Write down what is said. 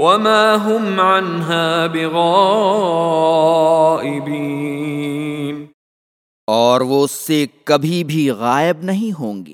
وما هم عنها بغائبين۔ اور وہ اس سے کبھی بھی غائب نہیں ہوں گے